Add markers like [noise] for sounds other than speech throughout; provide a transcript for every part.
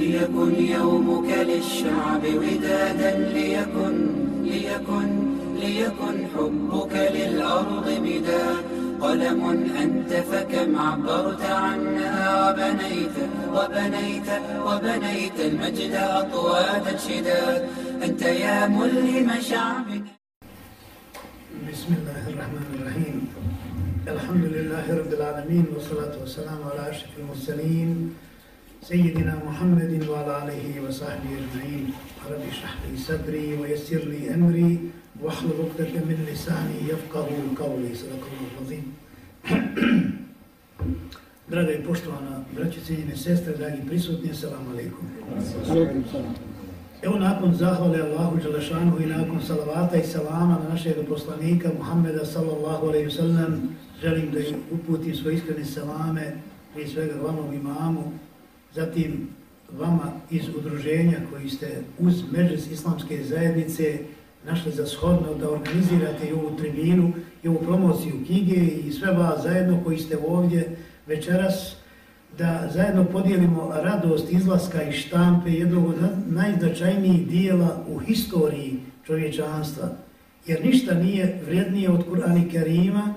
ليكن يومك للشعب ودادا ليكن ليكن ليكن حبك للأرض مداد قلم أنت فكم عبرت عنها وبنيت وبنيت وبنيت المجد أطوادا شداد أنت يا ملهم شعبنا بسم الله الرحمن الرحيم. الحمد لله رب العالمين والصلاة والسلام على أشرف المرسلين سيدنا محمد وعلى آله وصحبه أجمعين رب اشرح لي صدري ويسر لي أمري واحلل عقدة من لساني يفقه قولي صدق الله العظيم Draga i poštovana braće, cijenjene sestre, dragi prisutni, assalamu alaikum. Evo nakon zahvale Allahu Đelešanu i nakon salavata i salama na našeg poslanika Muhammeda sallallahu alaihi wa sallam, želim da im uputim svoje iskrene salame, prije svega glavnom imamu, zatim vama iz udruženja koji ste uz Međus islamske zajednice našli za shodno da organizirate i ovu tribinu i ovu promociju knjige i sve vas zajedno koji ste ovdje večeras da zajedno podijelimo radost izlaska i štampe jednog od najznačajnijih dijela u historiji čovječanstva. Jer ništa nije vrednije od Kur'ana Kerima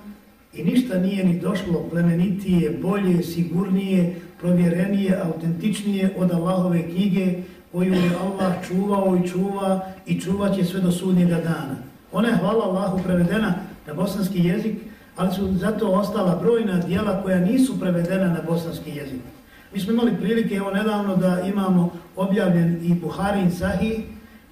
i ništa nije ni došlo plemenitije, bolje, sigurnije, provjerenije, autentičnije od Allahove knjige koju je Allah čuvao i čuva i čuvat će sve do sudnjega dana. Ona je, hvala Allahu, prevedena na bosanski jezik, ali su zato ostala brojna dijela koja nisu prevedena na bosanski jezik. Mi smo imali prilike, evo nedavno, da imamo objavljen i Buharin Sahih,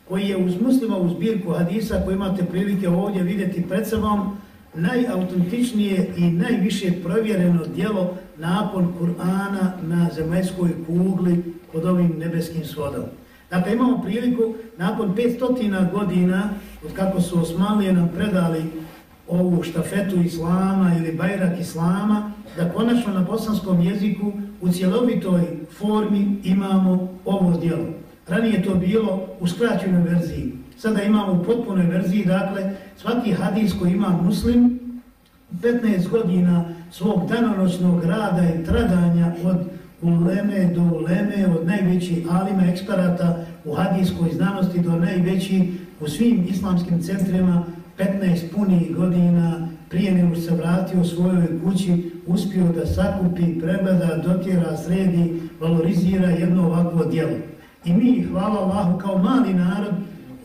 koji je uz muslimovu zbirku hadisa koji imate prilike ovdje vidjeti pred sobom, najautentičnije i najviše provjereno dijelo napon Kur'ana na zemaljskoj kugli pod ovim nebeskim svodom. Dakle, imamo priliku, nakon 500 godina, od kako su Osmanlije nam predali ovu štafetu Islama ili bajrak Islama, da konačno na bosanskom jeziku u cjelovitoj formi imamo ovo dijelo. Ranije to bilo u skraćenoj verziji. Sada imamo u potpunoj verziji, dakle, svaki hadis koji ima muslim, 15 godina svog danonoćnog rada i tradanja od uleme do uleme, od najvećih alima eksperata u hadijskoj znanosti do najveći u svim islamskim centrima, 15 punih godina prije nego se vratio u svojoj kući, uspio da sakupi, pregleda, dotjera, sredi, valorizira jedno ovakvo djelo. I mi, hvala Allahu, kao mali narod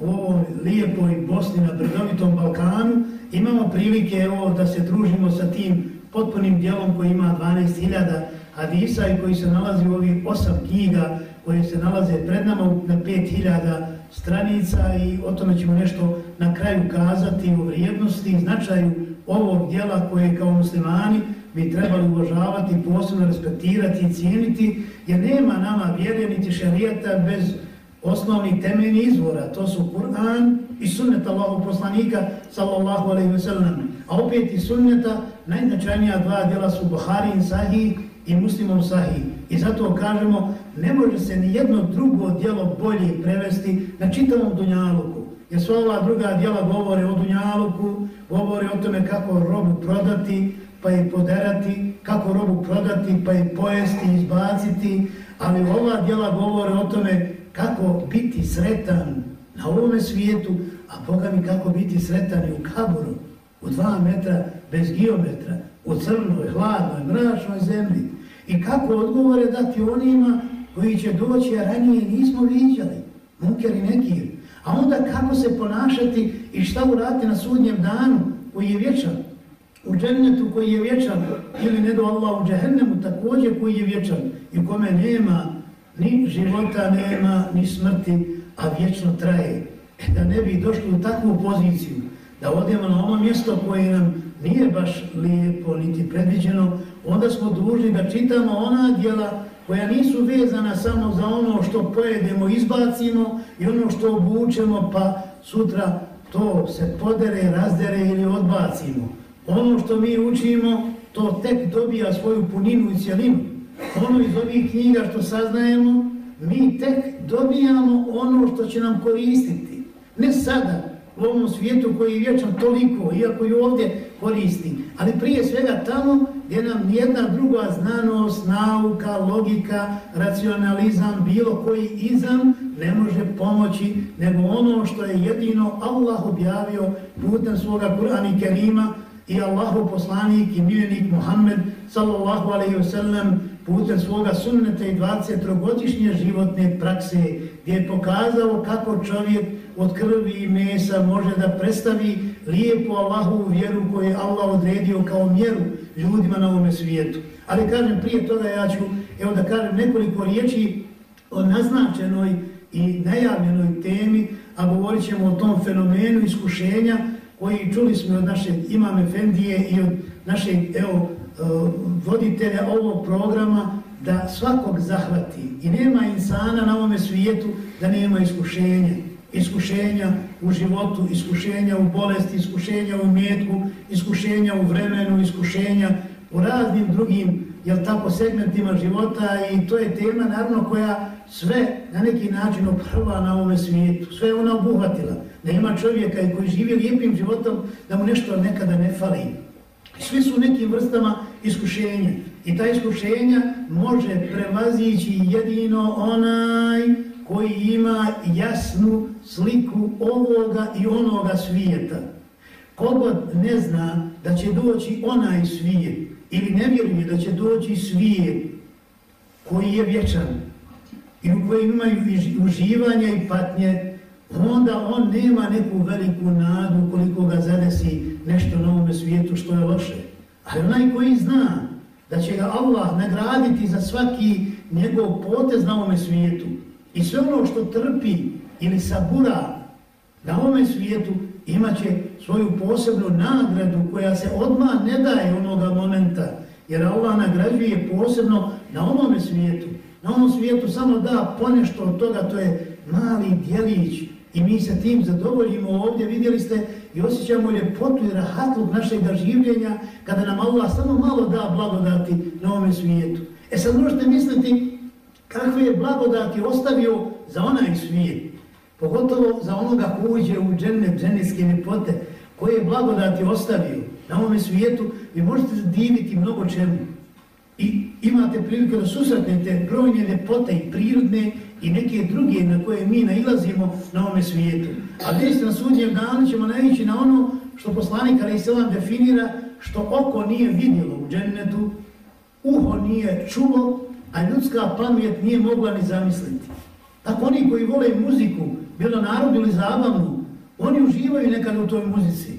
u ovoj lijepoj Bosni na brdovitom Balkanu, imamo prilike evo, da se družimo sa tim potpunim dijelom koji ima 12.000 hadisa i koji se nalazi u ovih osam knjiga koje se nalaze pred nama na 5.000 stranica i o tome ćemo nešto na kraju kazati o vrijednosti i značaju ovog dijela koje kao muslimani bi trebali uvažavati, posebno respektirati i cijeniti, jer nema nama vjere niti šarijeta bez osnovnih temeljni izvora. To su Kur'an i sunnet Allahog poslanika, sallallahu alaihi wa sallam. A opet i sunneta, najznačajnija dva djela su Buhari i Sahih i Muslimom Sahih. I zato kažemo, ne može se ni jedno drugo djelo bolje prevesti na čitavom Dunjaluku. Jer sva ova druga djela govore o Dunjaluku, govore o tome kako robu prodati, pa je poderati, kako robu prodati, pa je pojesti, izbaciti, ali ova djela govore o tome kako biti sretan na ovome svijetu, a Boga mi kako biti sretan i u kaboru od dva metra bez geometra, u crnoj, hladnoj, mračnoj zemlji. I kako odgovore dati onima koji će doći, a ranije nismo viđali, munker i nekir. A onda kako se ponašati i šta urati na sudnjem danu koji je vječan, u džennetu koji je vječan, ili ne do Allah u džehennemu također koji je vječan i u kome nema ni života, nema ni smrti, a vječno traje. E da ne bi došli u takvu poziciju, da odemo na ono mjesto koje nam nije baš lijepo niti predviđeno, onda smo dužni da čitamo ona djela koja nisu vezana samo za ono što pojedemo, izbacimo i ono što obučemo, pa sutra to se podere, razdere ili odbacimo. Ono što mi učimo, to tek dobija svoju puninu i cijelinu. Ono iz ovih knjiga što saznajemo, mi tek dobijamo ono što će nam koristiti. Ne sada, u ovom svijetu koji je vječan toliko, iako i ovdje koristi, ali prije svega tamo gdje nam nijedna druga znanost, nauka, logika, racionalizam, bilo koji izam ne može pomoći nego ono što je jedino Allah objavio putem svoga Kur'ana i Kerima i Allahu poslanik i miljenik Muhammed sallallahu alaihi wa sallam putem svoga sunneta i 23-godišnje životne prakse gdje je pokazao kako čovjek od krvi i mesa može da predstavi lijepu Allahovu vjeru koju je Allah odredio kao mjeru ljudima na ovome svijetu. Ali kažem prije toga ja ću evo da kažem nekoliko riječi o naznačenoj i najavljenoj temi, a govorit ćemo o tom fenomenu iskušenja koji čuli smo od naše imame Fendije i od našeg evo, Eh, voditelja ovog programa da svakog zahvati i nema insana na ovome svijetu da nema iskušenja iskušenja u životu, iskušenja u bolesti, iskušenja u mjetku, iskušenja u vremenu, iskušenja u raznim drugim jel tako, segmentima života i to je tema naravno koja sve na neki način oprva na ovome svijetu. Sve ona obuhvatila. Da ima čovjeka koji živi lijepim životom da mu nešto nekada ne fali. Svi su nekim vrstama iskušenja. I ta iskušenja može prevazići jedino onaj koji ima jasnu sliku ovoga i onoga svijeta. Kogod ne zna da će doći onaj svijet ili ne vjeruje da će doći svijet koji je vječan i u kojem imaju uživanja i patnje, onda on nema neku veliku nadu koliko ga zadesi nešto na ovome svijetu što je loše. Ali onaj koji zna da će ga Allah nagraditi za svaki njegov potez na ovome svijetu, I sve ono što trpi ili sabura na ovome svijetu imaće svoju posebnu nagradu koja se odmah ne daje onoga momenta. Jer Allah nagrađuje posebno na onome svijetu. Na onom svijetu samo da ponešto od toga, to je mali dijelić. I mi se tim zadovoljimo ovdje, vidjeli ste i osjećamo ljepotu i rahatlog našeg življenja kada nam Allah samo malo da blagodati na ovome svijetu. E sad možete misliti kakve je blagodati ostavio za onaj svijet, pogotovo za onoga ko uđe u džene, dženijske ljepote, koje je blagodati ostavio na ovome svijetu, vi možete diviti mnogo čemu. I imate priliku da susretnete brojne ljepote i prirodne i neke druge na koje mi nailazimo na ovome svijetu. A gdje na sudnjem danu ćemo naići na ono što poslanik Ali Selam definira što oko nije vidjelo u džennetu, uho nije čulo, a ljudska pamet nije mogla ni zamisliti. Tako oni koji vole muziku, bilo narodu ili zabavnu, oni uživaju nekad u toj muzici.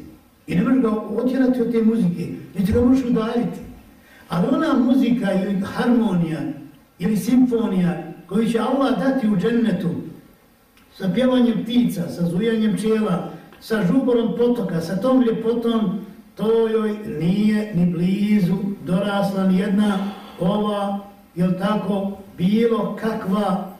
I ne možeš ga otjerati od te muzike, niti ga možeš udaljiti. Ali ona muzika ili harmonija ili simfonija koji će Allah dati u džennetu sa pjevanjem ptica, sa zujanjem pčela, sa žuborom potoka, sa tom ljepotom, to joj nije ni blizu dorasla ni jedna ova jel tako, bilo kakva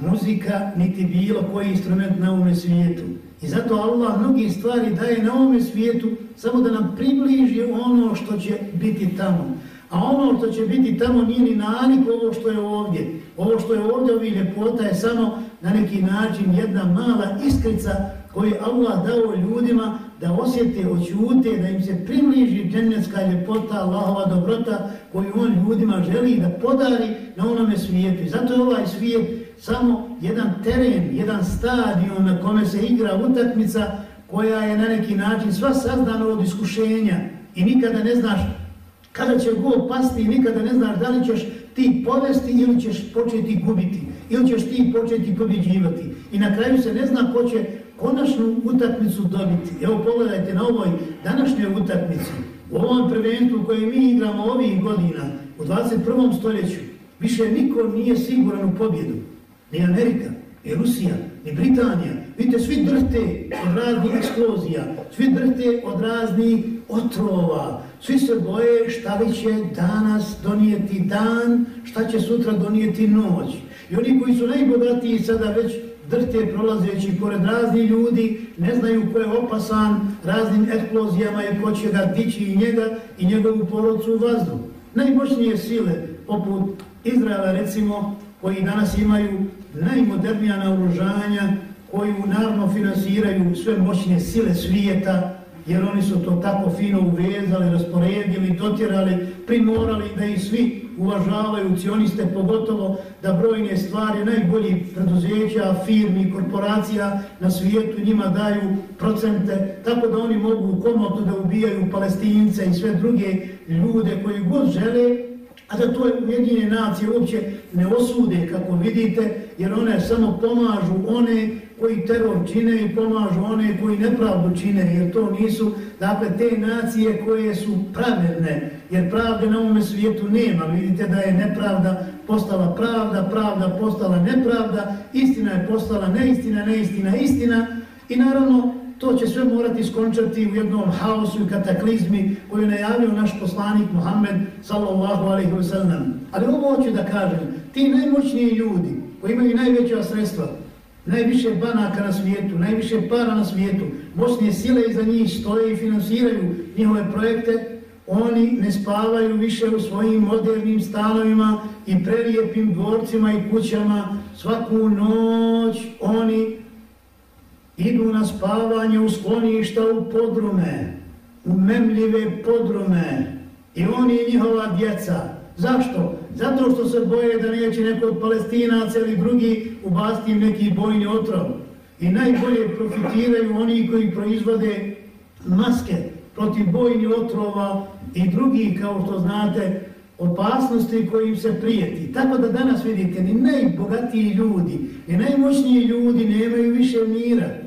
muzika, niti bilo koji instrument na ovome svijetu. I zato Allah mnogi stvari daje na ovome svijetu samo da nam približi ono što će biti tamo. A ono što će biti tamo nije ni nalik ovo što je ovdje. Ovo što je ovdje ovih ljepota je samo na neki način jedna mala iskrica koju Allah dao ljudima da osjete, očute, da im se približi dženecka ljepota, Allahova dobrota koju on ljudima želi da podari na onome svijetu. I zato je ovaj svijet samo jedan teren, jedan stadion na kome se igra utakmica koja je na neki način sva sazdana od iskušenja i nikada ne znaš kada će gol pasti i nikada ne znaš da li ćeš ti povesti ili ćeš početi gubiti ili ćeš ti početi pobjeđivati. I na kraju se ne zna ko će konačnu utakmicu dobiti. Evo pogledajte na ovoj današnjoj utakmici, u ovom prvenstvu koje mi igramo ovih godina, u 21. stoljeću, više niko nije siguran u pobjedu. Ni Amerika, ni Rusija, ni Britanija. Vidite, svi drhte od raznih eksplozija, svi drhte od raznih otrova, svi se boje šta li će danas donijeti dan, šta će sutra donijeti noć. I oni koji su najbogatiji sada već drhte prolazeći pored razni ljudi, ne znaju ko je opasan raznim eksplozijama i ko će ga dići i njega i njegovu porodcu u vazdu. Najmoćnije sile, poput Izraela recimo, koji danas imaju najmodernija naoružanja, koju naravno finansiraju sve moćne sile svijeta, jer oni su to tako fino uvezali, rasporedili, dotjerali, primorali da ih svi uvažavaju, cioniste, pogotovo da brojne stvari, najboljih preduzeća, firmi, korporacija na svijetu njima daju procente, tako da oni mogu komotno da ubijaju palestince i sve druge ljude koji god žele, a da to jedine nacije uopće ne osude, kako vidite, jer one samo pomažu one koji teror čine i pomažu one koji nepravdu čine, jer to nisu, dakle, te nacije koje su pravedne, jer pravde na ovome svijetu nema. Vidite da je nepravda postala pravda, pravda postala nepravda, istina je postala neistina, neistina, istina i naravno to će sve morati skončati u jednom haosu i kataklizmi koju je najavio naš poslanik Muhammed sallallahu alaihi wa sallam. Ali ovo hoću da kažem, ti najmoćniji ljudi koji imaju najveća sredstva, najviše banaka na svijetu, najviše para na svijetu, moćnije sile iza njih stoje i finansiraju njihove projekte, oni ne spavaju više u svojim modernim stanovima i prelijepim dvorcima i kućama. Svaku noć oni idu na spavanje u skloništa u podrume, u memljive podrume i oni i njihova djeca. Zašto? Zato što se boje da neće neko od palestinaca ili drugi ubasti neki bojni otrov. I najbolje profitiraju oni koji proizvode maske protiv bojni otrova i drugi, kao što znate, opasnosti kojim se prijeti. Tako da danas vidite, ni najbogatiji ljudi, ni najmoćniji ljudi nemaju više mira.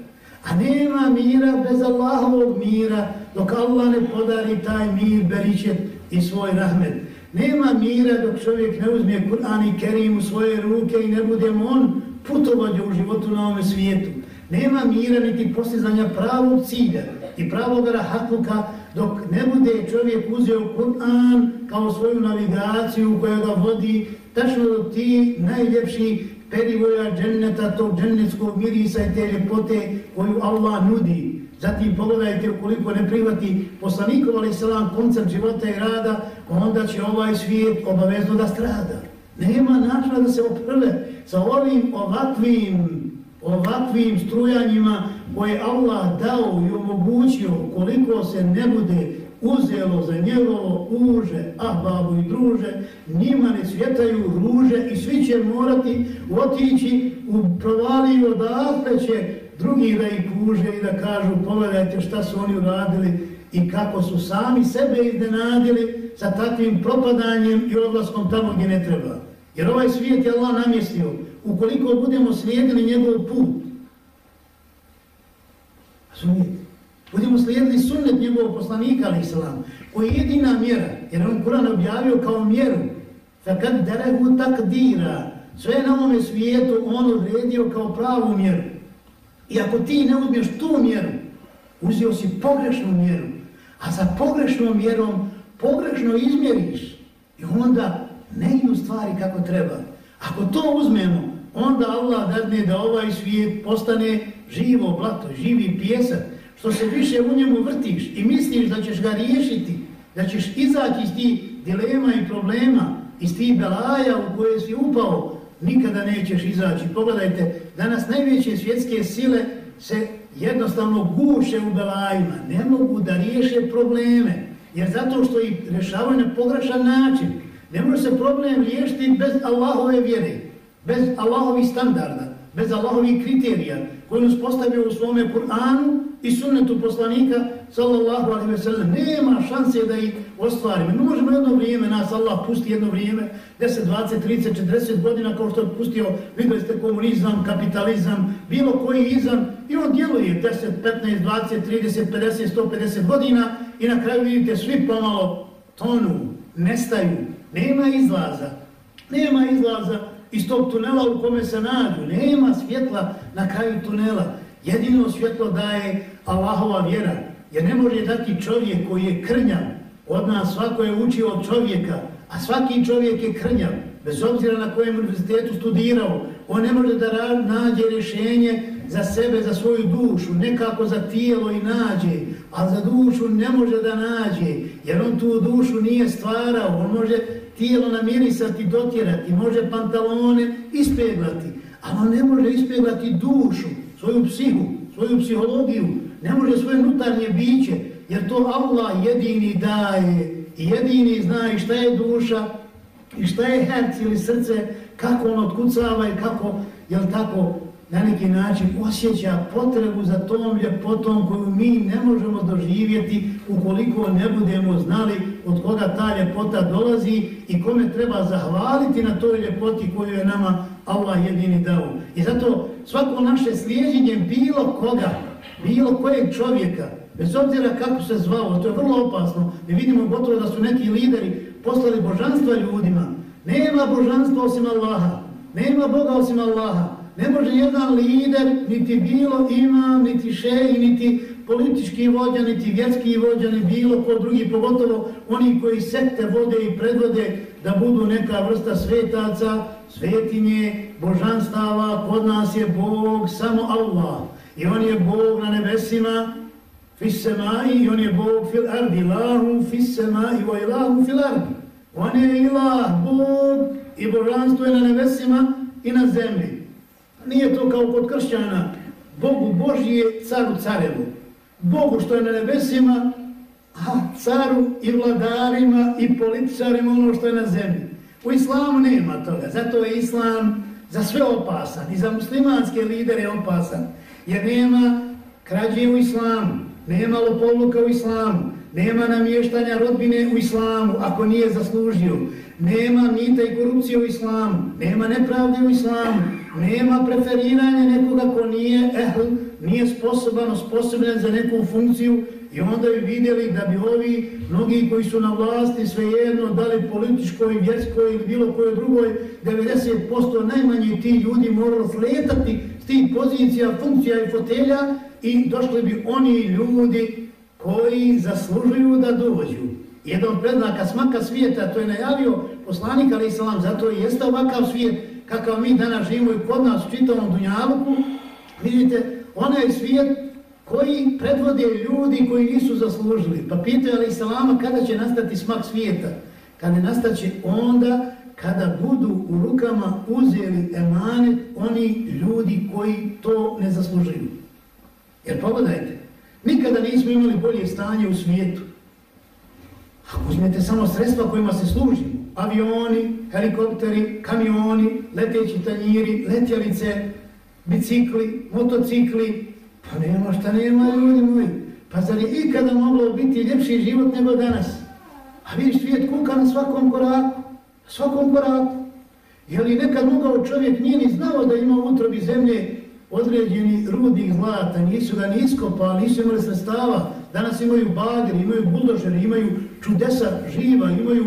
A nema mira bez Allahovog mira, dok Allah ne podari taj mir, beričet i svoj rahmet. Nema mira dok čovjek ne uzme Kur'an i Kerim u svoje ruke i ne bude on putovađa u životu na ovome svijetu. Nema mira niti postizanja pravog cilja i pravog rahatluka dok ne bude čovjek uzeo Kur'an kao svoju navigaciju koja ga vodi tačno do ti najljepši perivoja dženneta, tog džennetskog mirisa i te ljepote koju Allah nudi. Zatim pogledajte ukoliko ne privati poslanikov ali selam koncert života i rada, onda će ovaj svijet obavezno da strada. Nema načina da se oprve sa ovim ovakvim, ovakvim strujanjima koje Allah dao i omogućio koliko se ne bude uzelo za njegovo uže, ahbabu i druže, njima ne cvjetaju ruže i svi će morati otići u provaliju odakle će drugi da ih puže i da kažu pogledajte šta su oni uradili i kako su sami sebe iznenadili sa takvim propadanjem i odlaskom tamo gdje ne treba. Jer ovaj svijet je Allah namjestio. Ukoliko budemo slijedili njegov put, razumijete, budemo slijedili sunnet njegovog poslanika, ali islam, koji je jedina mjera, jer on Kur'an objavio kao mjeru, fakad derehu takdira, sve na ovome svijetu on odredio kao pravu mjeru. I ako ti ne uzmiješ tu mjeru, uzio si pogrešnu mjeru, a sa pogrešnom mjerom pogrešno izmjeriš i onda ne idu stvari kako treba. Ako to uzmemo, onda Allah dadne da ovaj svijet postane živo blato, živi pjesak, što se više u njemu vrtiš i misliš da ćeš ga riješiti, da ćeš izaći iz tih dilema i problema, iz tih belaja u koje si upao, nikada nećeš izaći. Pogledajte, danas najveće svjetske sile se jednostavno guše u belajima, ne mogu da riješe probleme, jer zato što ih rešavaju na pogrešan način, ne može se problem riješiti bez Allahove vjere, bez Allahovih standarda, bez Allahovih kriterija koji nas postavio u svome Kur'anu i sunnetu poslanika sallallahu alaihi ve sellem. Nema šanse da ih ostvarimo. Ne možemo jedno vrijeme, nas Allah pusti jedno vrijeme, 10, 20, 30, 40 godina kao što je pustio, videli ste komunizam, kapitalizam, bilo koji izam i on djeluje 10, 15, 20, 30, 50, 150 godina i na kraju vidite svi pomalo tonu, nestaju, nema izlaza, nema izlaza iz tog tunela u kome se nađu, nema svjetla na kraju tunela, jedino svjetlo daje Allahova vjera, jer ne može dati čovjek koji je krnjav, od nas svako je učio od čovjeka, a svaki čovjek je krnjav, bez obzira na kojem univerzitetu studirao, on ne može da nađe rješenje za sebe, za svoju dušu, nekako za tijelo i nađe, a za dušu ne može da nađe, jer on tu dušu nije stvarao, on može tijelo namirisati, dotjerati, može pantalone ispeglati, ali on ne može ispeglati dušu, svoju psihu, svoju psihologiju, ne može svoje nutarnje biće, jer to Allah jedini daje i jedini zna i šta je duša i šta je herc ili srce, kako on otkucava i kako, jel tako, na neki način osjeća potrebu za tom ljepotom koju mi ne možemo doživjeti ukoliko ne budemo znali od koga ta ljepota dolazi i kome treba zahvaliti na toj ljepoti koju je nama Allah jedini dao. I zato svako naše slijeđenje bilo koga, bilo kojeg čovjeka, bez obzira kako se zvao, to je vrlo opasno, mi vidimo gotovo da su neki lideri poslali božanstva ljudima. Nema božanstva osim Allaha, nema Boga osim Allaha. Ne može jedan lider, niti bilo imam, niti šeji, niti politički vođa, niti vjerski vođa, ni bilo ko drugi, pogotovo oni koji sekte vode i predvode da budu neka vrsta svetaca, svetinje, božanstava, kod nas je Bog samo Allah. I on je Bog na nebesima, fis semai, i on je Bog fil ardi, lahum fis semai, wa ilahu fil ardi. On je ilah, Bog i božanstvo je na nebesima i na zemlji. Nije to kao kod kršćana, Bogu Božije, caru carevu. Bogu što je na nebesima, a caru i vladarima i političarima ono što je na zemlji. U islamu nema toga, zato je islam za sve opasan i za muslimanske lidere opasan, jer nema krađe u islamu, nema lopovluka u islamu, nema namještanja rodbine u islamu ako nije zaslužio, nema mita i korupcije u islamu, nema nepravde u islamu, nema preferiranja nekoga ko nije ehl, nije sposoban, osposobljen za neku funkciju i onda bi vidjeli da bi ovi, mnogi koji su na vlasti svejedno, da li političkoj, vjerskoj ili bilo kojoj drugoj, 90% najmanje ti ljudi morali sletati s tih pozicija, funkcija i fotelja i došli bi oni ljudi koji zaslužuju da dođu. Jedan od prednaka smaka svijeta, to je najavio poslanik, ali i zato i jeste ovakav svijet, kakav mi danas živimo i kod nas u čitavom Dunjaluku, vidite, onaj svijet koji predvode ljudi koji nisu zaslužili. Pa pitaju ali salama kada će nastati smak svijeta? Kada nastaće onda kada budu u rukama uzeli emanet oni ljudi koji to ne zaslužuju. Jer pogledajte, nikada nismo imali bolje stanje u svijetu. Ako uzmete samo sredstva kojima se služimo, avioni, helikopteri, kamioni, leteći tanjiri, letjelice, bicikli, motocikli, pa nema šta nema ljudi moji. Pa zar je ikada moglo biti ljepši život nego danas? A vidiš svijet kuka na svakom koraku, svakom koraku. Je li nekad mogao čovjek nije ni znao da ima utrobi zemlje određeni rudnik zlata, nisu ga ni iskopali, nisu imali sredstava, danas imaju bageri, imaju buldožeri, imaju čudesa živa, imaju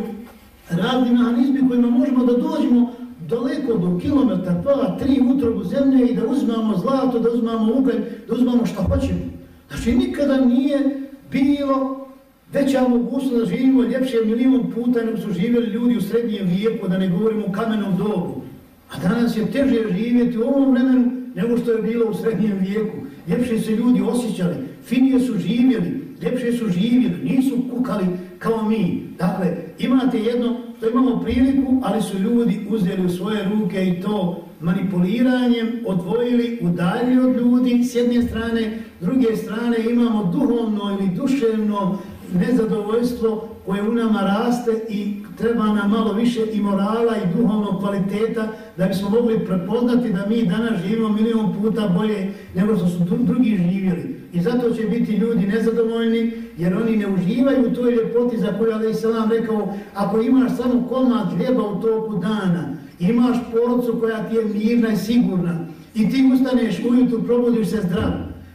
razni mehanizmi kojima možemo da dođemo daleko do kilometra, pa tri utrobu zemlje i da uzmamo zlato, da uzmamo ugalj, da uzmamo šta hoćemo. Znači nikada nije bilo veća mogućnost da živimo ljepše milijon puta nego su živjeli ljudi u srednjem vijeku, da ne govorimo o kamenom dobu. A danas je teže živjeti u ovom vremenu nego što je bilo u srednjem vijeku. Ljepše se ljudi osjećali, finije su živjeli, ljepše su živjeli, nisu kukali kao mi. Dakle, imate jedno što imamo priliku, ali su ljudi uzeli u svoje ruke i to manipuliranjem odvojili, udaljili od ljudi s jedne strane, s druge strane imamo duhovno ili duševno nezadovoljstvo koje u nama raste i treba nam malo više i morala i duhovnog kvaliteta da bismo mogli prepoznati da mi danas živimo milion puta bolje nego što su drugi živjeli. I zato će biti ljudi nezadovoljni jer oni ne uživaju u toj ljepoti za koju Ali Salam rekao ako imaš samo komad hljeba u toku dana, imaš porodcu koja ti je mirna i sigurna i ti ustaneš ujutru, probudiš se zdrav,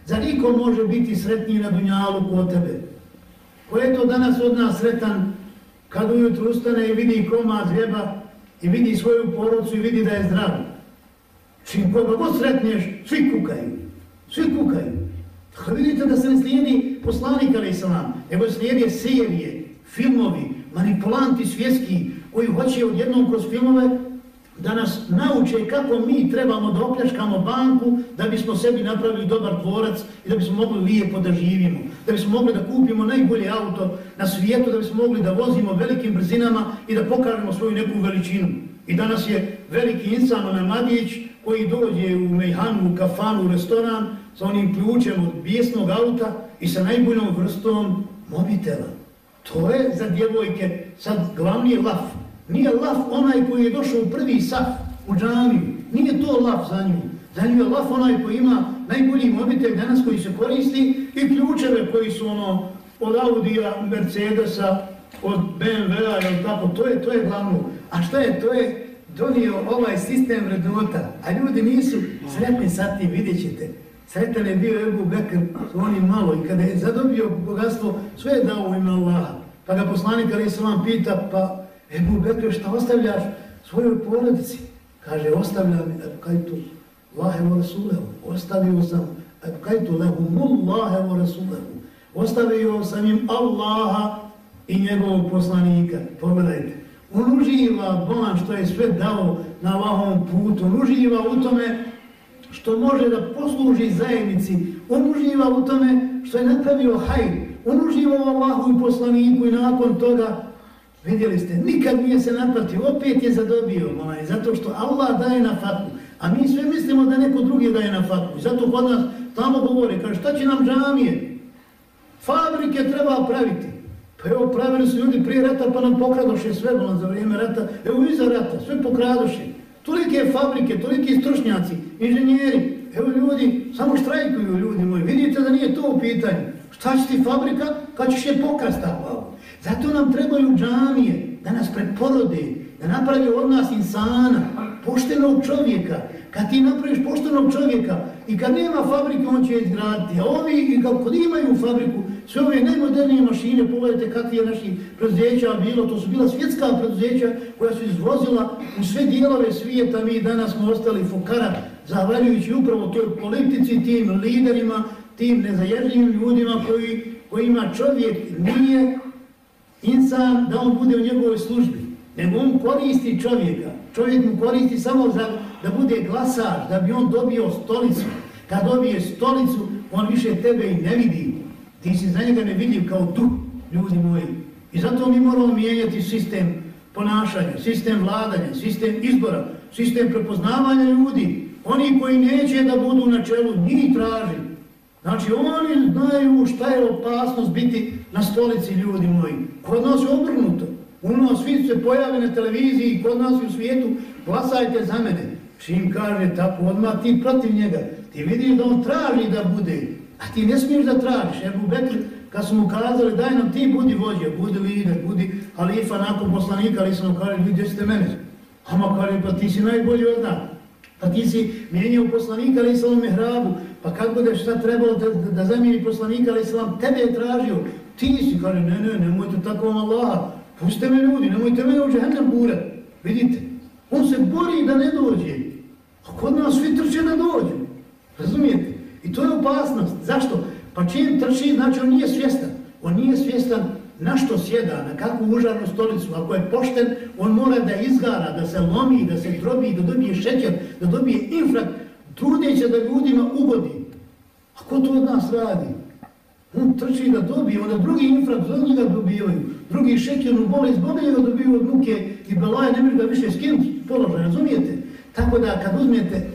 za niko može biti sretniji na dunjalu kod tebe? Ko je to danas od nas sretan kad ujutru ustane i vidi komad hljeba i vidi svoju porodcu i vidi da je zdrav? Čim koga god sretneš, svi kukaju. Svi kukaju. Tako vidite da se ne slijedi poslanik ali islam, nego slijedi serije, filmovi, manipulanti svjetski koji hoće odjednom kroz filmove da nas nauče kako mi trebamo da opljaškamo banku da bismo sebi napravili dobar dvorac i da bismo mogli lijepo da živimo, da bismo mogli da kupimo najbolje auto na svijetu, da bismo mogli da vozimo velikim brzinama i da pokažemo svoju neku veličinu. I danas je veliki insan na mladić koji dođe u mejhanu, u kafanu, u restoran, sa onim ključem od bijesnog auta i sa najboljom vrstom mobitela. To je za djevojke sad glavni laf. Nije laf onaj koji je došao u prvi saf u džamiju. Nije to laf za nju. Za nju je laf onaj koji ima najbolji mobitel danas koji se koristi i ključeve koji su ono od Audija, Mercedesa, od BMW-a, ili tako, to je, to je glavno. A što je, to je donio ovaj sistem vrednota, a ljudi nisu sretni sa tim, vidjet ćete. Sretan je bio Ebu Bekr, on je malo, i kada je zadobio bogatstvo, sve je dao u ime Allaha. Pa ga poslanik Ali se vam pita, pa Ebu Bekr, šta ostavljaš svojoj porodici? Kaže, ostavljam, kaj tu, Allahe wa Rasulehu, ostavio sam, kaj tu, Lahumu mullahe wa Rasulehu, ostavio sam im Allaha i njegovog poslanika. Pogledajte, on uživa bolan što je sve dao na Allahovom putu, on uživa u tome što može da posluži zajednici, on uživa u tome što je napravio hajr, on uživa u Allahu i poslaniku i nakon toga, vidjeli ste, nikad nije se naplatio, opet je zadobio, onaj, zato što Allah daje na fatku, a mi sve mislimo da neko drugi daje na fatku, zato kod nas tamo govore, kaže, šta će nam džamije? Fabrike treba praviti. Pa evo, pravili su ljudi prije rata, pa nam pokradoše sve bolan za vrijeme rata, evo iza rata, sve pokradoše. Tolike fabrike, toliki stručnjaci, inženjeri, evo ljudi, samo štrajkuju ljudi moji, vidite da nije to u pitanju. Šta će ti fabrika, kad ćeš je pokrasta. Zato nam trebaju džamije, da nas preporode, da napravi od nas insana, poštenog čovjeka. Kad ti napraviš poštenog čovjeka i kad nema fabrike, on će izgraditi. A ovi, i kad imaju fabriku, sve ove najmodernije mašine, pogledajte kakvi je naši preduzeća bilo, to su bila svjetska preduzeća koja su izvozila u sve dijelove svijeta, mi danas smo ostali fukara, zahvaljujući upravo toj politici, tim liderima, tim nezajedljivim ljudima koji, koji ima čovjek, nije insan da on bude u njegovoj službi, nego on koristi čovjeka. Čovjek mu koristi samo za, da bude glasač, da bi on dobio stolicu. Kad dobije stolicu, on više tebe i ne vidi. Ti si za njega ne vidim kao tu, ljudi moji. I zato mi moramo mijenjati sistem ponašanja, sistem vladanja, sistem izbora, sistem prepoznavanja ljudi. Oni koji neće da budu na čelu, njih traži. Znači, oni znaju šta je opasnost biti na stolici ljudi moji. Kod nas je obrnuto. U nas svi se pojave na televiziji, kod nas i u svijetu, glasajte za mene. Čim kaže tako, odmah ti protiv njega. Ti vidiš da on traži da bude. A ti ne smiješ da tražiš. Ebu Bekr, kad su mu kazali, daj nam ti budi vođa, budi lider, budi halifa nakon poslanika, ali su mu kazali, vi gdje ste mene? Ama kaže, pa ti si najbolji od nas. Pa ti si mijenio poslanika, ali sam mehrabu. Pa kad da šta trebalo da, da, da zamijeni poslanika, ali islam, tebe je tražio. Ti si, kaže, ne, ne, nemojte tako vam Allaha. Puste me ljudi, nemojte me u džehennem burat. Vidite, on se bori da ne dođe. A kod nas svi trče da dođu. Razumijete? I to je opasnost. Zašto? Pa čim trči, znači on nije svjestan. On nije svjestan na što sjeda, na kakvu užarnu stolicu. Ako je pošten, on mora da izgara, da se lomi, da se drobi, da dobije šećer, da dobije infrak, trudeće da ljudima ugodi. A ko to od nas radi? On trči da dobije, onda drugi infrak od njega dobivaju, drugi šekirnu bolest, zbog njega dobiju od muke i belaje, ne može da više skinuti položaj, razumijete? Tako da kad uzmete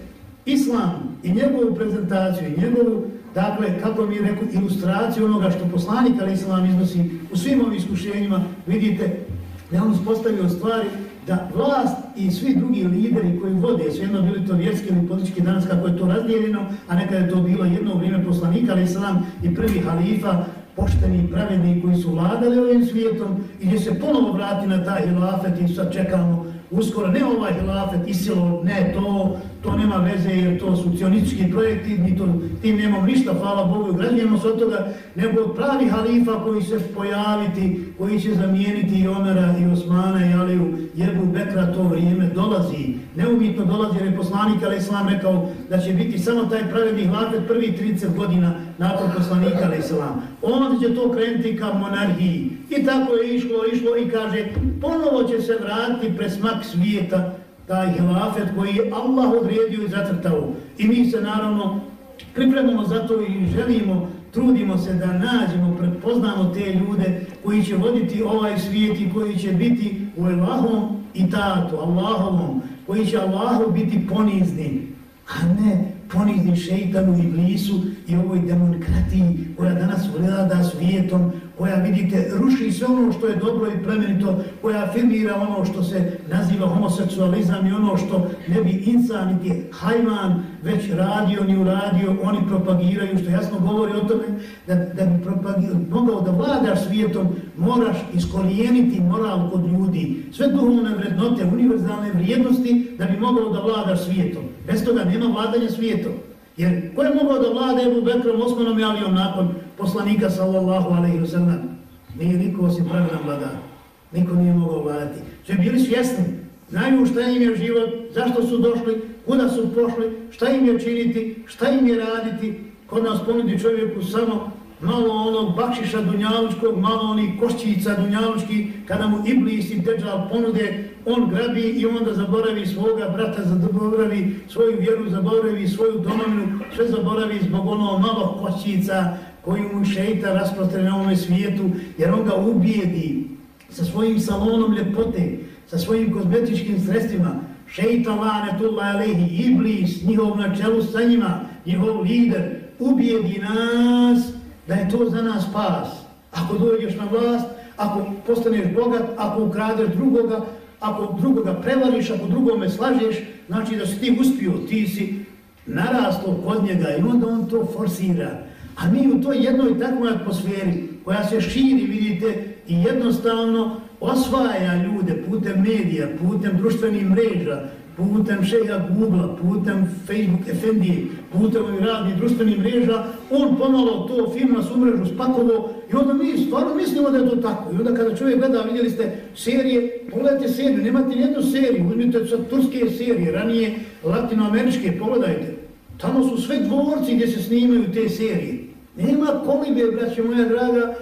islam i njegovu prezentaciju i njegovu, dakle, kako mi je rekao, ilustraciju onoga što poslanik ali islam iznosi u svim ovim iskušenjima, vidite da on uspostavio stvari da vlast i svi drugi lideri koji vode, svejedno bili to vjerski ili politički danas kako je to razdijeljeno, a nekada je to bilo jedno vrijeme poslanika ali islam i prvi halifa, pošteni i pravedni koji su vladali ovim svijetom i gdje se ponovo vrati na taj hilafet i sad čekamo uskoro, ne ovaj hilafet, isilo, ne to, to nema veze jer to su cionički projekti, mi to, tim nemamo ništa, hvala Bogu, građujemo se od toga, nego pravi halifa koji se pojaviti, koji će zamijeniti i Omera i Osmana i Aliju, jer u Bekra to vrijeme dolazi, neumitno dolazi, jer je poslanik Ali Islam rekao da će biti samo taj pravedni hlapet prvi 30 godina nakon poslanika Ali Islam. Onda će to krenuti ka monarhiji. I tako je išlo, išlo i kaže, ponovo će se vratiti presmak svijeta, taj hilafet koji je Allah odredio i zatrtao. I mi se naravno pripremamo za to i želimo, trudimo se da nađemo, prepoznamo te ljude koji će voditi ovaj svijet i koji će biti u Allahom i tatu, Allahovom, koji će Allahu biti ponizni, a ne ponizni šeitanu i blisu i ovoj demokratiji koja danas vlada svijetom, koja vidite ruši sve ono što je dobro i plemenito, koja afirmira ono što se naziva homoseksualizam i ono što ne bi insan niti hajman već radio ni uradio, oni propagiraju što jasno govori o tome da, da bi mogao da vladaš svijetom, moraš iskorijeniti moral kod ljudi, sve duhovne vrednote, univerzalne vrijednosti da bi mogao da vladaš svijetom. Bez toga nema vladanja svijetom. Jer ko je mogao da vlada Ebu Bekrom Osmanom i Alijom nakon poslanika sallallahu alaihi wa sallam? Nije niko osim pravilan vladar. Niko nije mogao vladati. Sve bili svjesni. Znaju šta im je život, zašto su došli, kuda su pošli, šta im je činiti, šta im je raditi. Kod nas ponudi čovjeku samo malo onog bakšiša dunjalučkog, malo onih košćica dunjalučki, kada mu iblis i deđal ponude, on grabi i onda zaboravi svoga brata, zaboravi svoju vjeru, zaboravi svoju domovinu, sve zaboravi zbog ono malo košćica koju mu šeita rasprotre na ovome svijetu, jer on ga ubijedi. Sa svojim salonom ljepote, sa svojim kozmetičkim sredstvima, šeita lanetullah alehi, iblis, njihov na čelu sa njima, njihov lider, ubijedi nas, da je to za nas spas. Ako dođeš na vlast, ako postaneš bogat, ako ukradeš drugoga, ako drugoga prevariš, ako drugome slažeš, znači da si ti uspio, ti si narastao kod njega i onda on to forsira. A mi u toj jednoj takvoj atmosferi koja se širi, vidite, i jednostavno osvaja ljude putem medija, putem društvenih mreža, putem šeha Google, putem Facebook Efendije, putem ovih radnih društvenih mreža, on pomalo to film na sumrežu spakovo i onda mi stvarno mislimo da je to tako. I onda kada čovjek gleda, vidjeli ste serije, pogledajte seriju, nemate nijednu seriju, uzmite sad turske serije, ranije latinoameričke, pogledajte. Tamo su sve dvorci gdje se snimaju te serije. Nema kolibe, braće moja draga,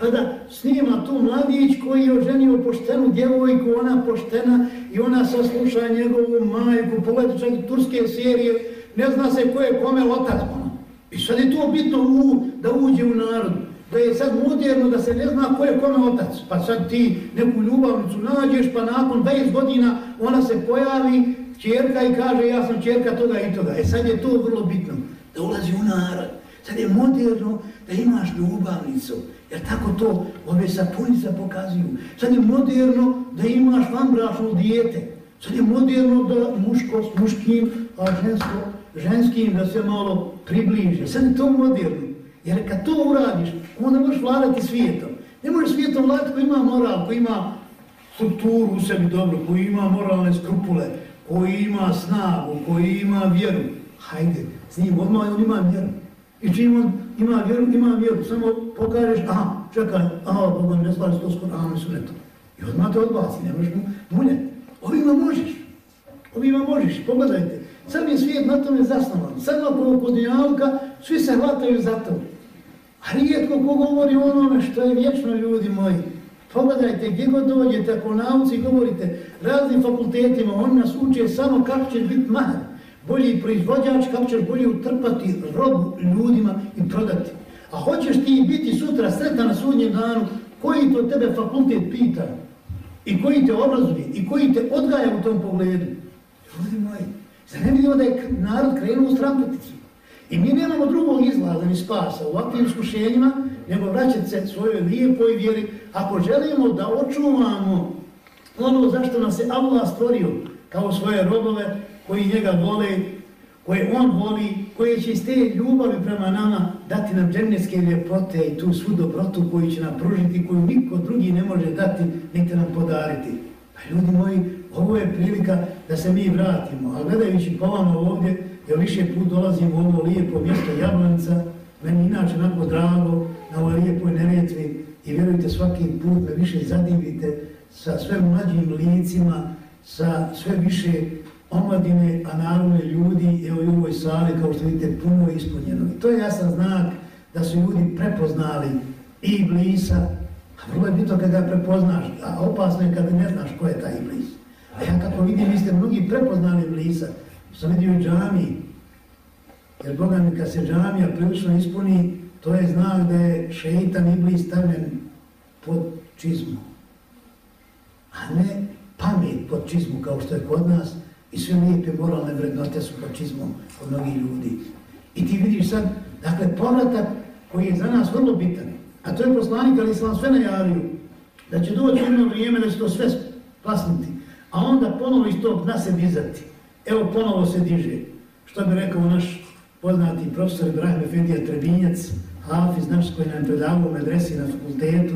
pa da snima tu mladić koji je oženio poštenu djevojku, ona poštena i ona sasluša njegovu majku, pogledajte čak turske serije, ne zna se ko je kome otac. Ono. I sad je to bitno u, da uđe u narod, da je sad moderno da se ne zna ko je kome otac. Pa sad ti neku ljubavnicu nađeš, pa nakon 20 godina ona se pojavi, čerka i kaže ja sam čerka toga i toga. E sad je to vrlo bitno, da ulazi u narod. Sad je moderno da imaš ljubavnicu, jer tako to ove sapunice pokazuju. Sad je moderno da imaš vanbrašno dijete. Sad je moderno da muško s muškim, a žensko ženskim da se malo približe. Sad je to moderno. Jer kad to uradiš, onda možeš vladati svijetom. Ne možeš svijetom vladati koji ima moral, koji ima strukturu u sebi dobro, koji ima moralne skrupule, koji ima snagu, koji ima vjeru. Hajde, s njim odmah on ima vjeru. I čim on ima vjeru, ima vjeru. Samo pokažeš, aha, čekaj, aha, Boga ne slaži to s Koranom i Sunetom. I odmah te odbaci, ne možeš mu muljati. Ovima možeš. Ovima možeš, pogledajte. Sad je svijet na tome zasnovan. Sad oko kod svi se hvataju za to. A rijetko ko govori onome što je vječno, ljudi moji. Pogledajte, gdje god dođete, ako nauci govorite raznim fakultetima, oni nas uče samo kako će biti mahar bolji proizvođač, kako ćeš bolje utrpati robu ljudima i prodati. A hoćeš ti biti sutra sretan na sudnjem danu, koji to tebe fakultet pita i koji te obrazuje i koji te odgaja u tom pogledu. Ljudi moji, zar ne vidimo da je narod krenuo u strampeticu. I mi nemamo drugog izlaza ni spasa u ovakvim iskušenjima, nego vraćati se svojoj lijepoj vjeri. Ako želimo da očuvamo ono zašto nas je Allah stvorio kao svoje robove, koji njega vole, koje on voli, koje će iz te ljubavi prema nama dati nam džennetske ljepote i tu svu dobrotu koju će nam pružiti, koju niko drugi ne može dati, niti nam podariti. Pa ljudi moji, ovo je prilika da se mi vratimo. A gledajući pa po vama ovdje, jer više put dolazim u ovo lijepo mjesto Jablanca, meni inače onako drago na ovoj lijepoj neretvi i vjerujte svaki put me više zadivite sa sve mlađim licima, sa sve više omladine, a naravno ljudi, evo i u ovoj sali, kao što vidite, puno je ispunjeno. I to je jasan znak da su ljudi prepoznali i Iblisa, a vrlo je bitno kada ga prepoznaš, a opasno je kada ne znaš ko je taj Iblis. A ja kako vidim, vi ste mnogi prepoznali Iblisa, sam vidio u džami, jer Boga mi kad se džamija prilično ispuni, to je znak da je šeitan Iblis stavljen pod čizmu, a ne pamet pod čizmu kao što je kod nas, I sve lijepe moralne vrednote su pod kod mnogih ljudi. I ti vidiš sad, dakle, povratak koji je za nas vrlo bitan, a to je poslanik, ali islam sve najavio, da će doći jedno vrijeme da će to sve spasnuti, a onda ponovo iz tog dna se dizati. Evo, ponovo se diže. Što bi rekao naš poznati profesor Ibrahim Efendija Trebinjac, Hafiz, naš koji nam predavao u medresi na fakultetu,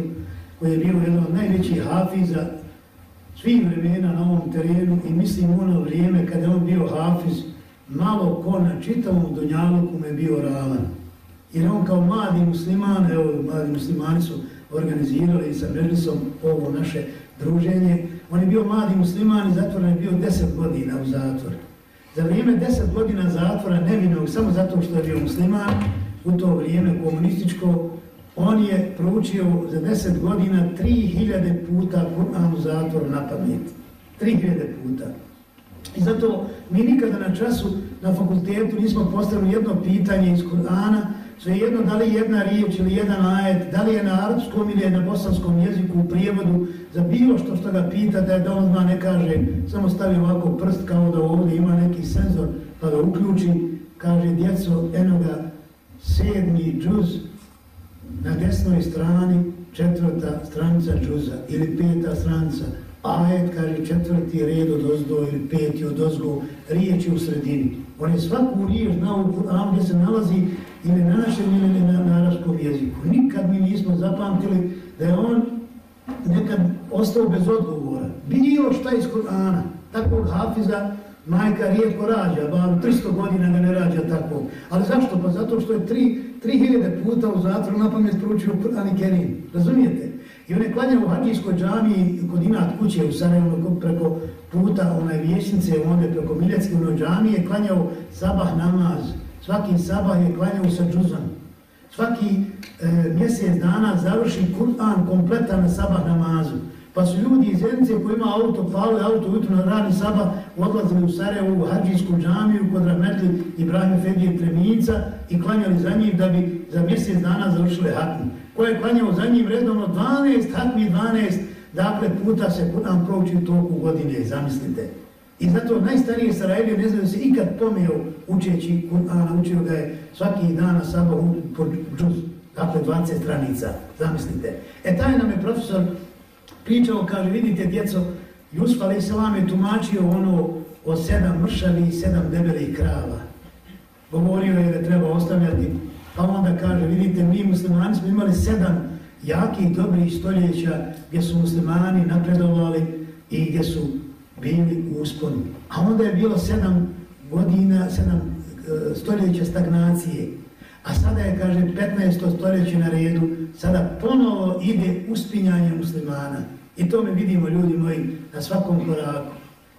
koji je bio jedan od najvećih Hafiza svih vremena na ovom terenu i mislim ono vrijeme kada on bio Hafiz, malo ko na čitavom Dunjaluku me bio ravan. Jer on kao mladi musliman, evo mladi muslimani su organizirali sa Mrlisom ovo naše druženje, on je bio mladi musliman i zatvoran je bio deset godina u zatvoru. Za vrijeme deset godina zatvora nevinog, samo zato što je bio musliman, u to vrijeme komunističko, on je proučio za deset godina tri hiljade puta Kur'an u zatvoru na pamet. Tri hiljade puta. I zato mi nikada na času na fakultetu nismo postavili jedno pitanje iz Kur'ana, sve jedno da li jedna riječ ili jedan ajet, da li je na arapskom ili je na bosanskom jeziku u prijevodu, za bilo što što ga pita da je da on zna ne kaže, samo stavi ovako prst kao da ovdje ima neki senzor pa ga uključi, kaže djeco, eno ga sedmi džuz na desnoj strani četvrta stranica džuza ili peta stranica, ajet kaže četvrti red od ozdo ili peti od ozgo, riječ je u sredini. On je svaku riječ znao u Kur'anu gdje se nalazi ili na našem ili na, na arabskom jeziku. Nikad mi nismo zapamtili da je on nekad ostao bez odgovora. Bilo šta iz Kur'ana, takvog hafiza, majka rijetko rađa, ba 300 godina ga ne rađa tako. Ali zašto? Pa zato što je 3000 puta u zatvoru na pamet proučio Kur'an i Kerim. Razumijete? I on je klanjao u Hadijskoj džami kod Inat kuće u Sarajevo preko puta onaj vječnice, onda preko Miljacke onoj džami je klanjao sabah namaz. Svaki sabah je klanjao sa džuzom. Svaki e, mjesec dana završi Kur'an kompletan na sabah namazu. Pa su ljudi iz Zenice koji ima auto, pali auto ujutro na rani saba, odlazili u Sarajevo u Hadžijsku džamiju kod Rahmetli Ibrahima Fedije Treminica i klanjali za njim da bi za mjesec dana završili hatmi. Ko je klanjao za njim redovno 12 hatmi, 12, dakle puta se Kur'an prouči toku godine, zamislite. I zato najstarije Sarajevije ne znaju se ikad pomeo učeći Kur'ana, učio ga je svaki dan na sabahu po džuz, dakle 20 stranica, zamislite. E taj nam je profesor pričao, kaže, vidite djeco, Jusuf a.s. je tumačio ono o sedam mršavi i sedam debelih krava. Govorio je da treba ostavljati, pa onda kaže, vidite, mi muslimani smo imali sedam jakih, dobrih stoljeća gdje su muslimani napredovali i gdje su bili u usponu. A onda je bilo sedam godina, sedam e, stoljeća stagnacije. A sada je, kaže, 15. stoljeće na redu, sada ponovo ide uspinjanje muslimana. I to mi vidimo, ljudi moji, na svakom koraku.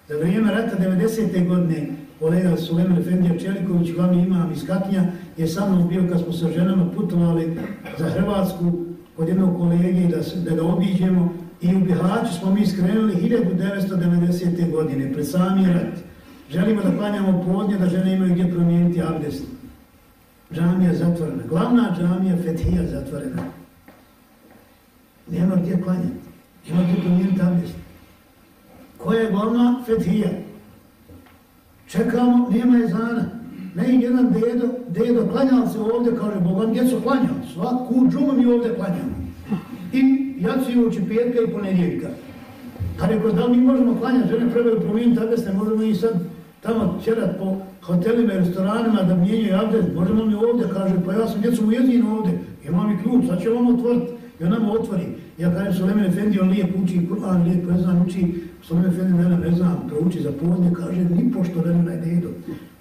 Za vrijeme rata 90. godine, kolega Suleman Efendija Čeliković, glavni imam iz Katnja, je sa mnom bio kad smo sa ženama putovali za Hrvatsku kod jednog kolege da, da ga obiđemo i u Bihaću smo mi skrenuli 1990. godine, pred sami rat. Želimo da klanjamo podnje, da žene imaju gdje promijeniti abdest. Džamija zatvorena. Glavna džamija Fethija zatvorena. Nema gdje klanjati. Ima gdje promijeniti abdest. Koja je glavna Fethija? Čekamo, nema je zana. Ne i jedan dedo, dedo klanjao se ovdje, kaže, Bogom, gdje su klanjao? Svaku džumu mi ovdje klanjamo. I jaciju uči petka i ponedjeljka. Pa rekao, da li mi možemo klanjati, žene trebaju promijeniti abdest, ne možemo i sad tamo čerat po hotelima i restoranima da mijenjaju abdest, možemo mi ovdje, kaže, pa ja sam djecu u jedino ovdje, imam i ključ, sad će vam otvoriti, i on nam otvori. Ja kažem, Suleman Efendi, on lijep uči Kur'an, lijep prezan uči, Suleman Efendi, ne znam, ne znam, prouči za podne, kaže, ni pošto ne ne dedo,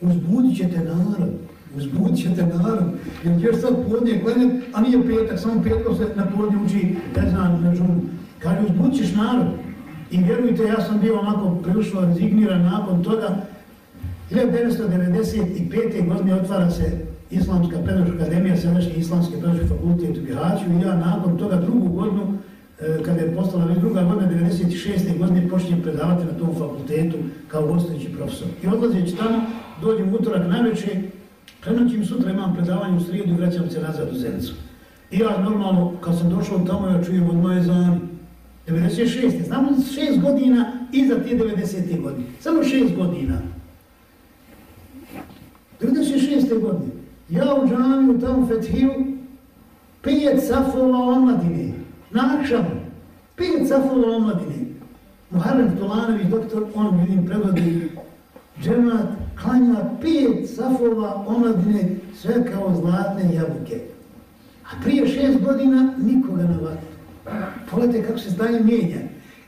uzbudit ćete narod, uzbudit ćete narod, jer ćeš sad podne gledat, a nije petak, samo petko se na podne uči, ne znam, na žunu. Kaže, uzbudit ćeš narod. I vjerujte, ja sam bio onako prilično rezigniran nakon toga, 1995. godine otvara se Islamska pedagoška akademija, sadašnji Islamski pedagoški fakultet u Bihaću i ja nakon toga drugu godinu, e, kada je postala već druga godina, 96. godine, počinjem predavati na tom fakultetu kao gostujući profesor. I odlazeći tamo, dođem utorak na večer, prenoćim sutra imam predavanje u srijedu i vraćam se nazad u Zenicu. I ja normalno, kad sam došao tamo, ja čujem od moje zani. 96. Znamo šest godina iza te 90. godine. Samo šest godina. 96. godine. Ja u džamiju tamo Fethiju, pet safova omladine. Na akšamu. Pet safova omladine. Muharrem Tolanović, doktor, on vidim prevodi džemat, klanja pet safova omladine, sve kao zlatne jabuke. A prije šest godina nikoga na vatru. Pogledajte kako se stanje mijenja.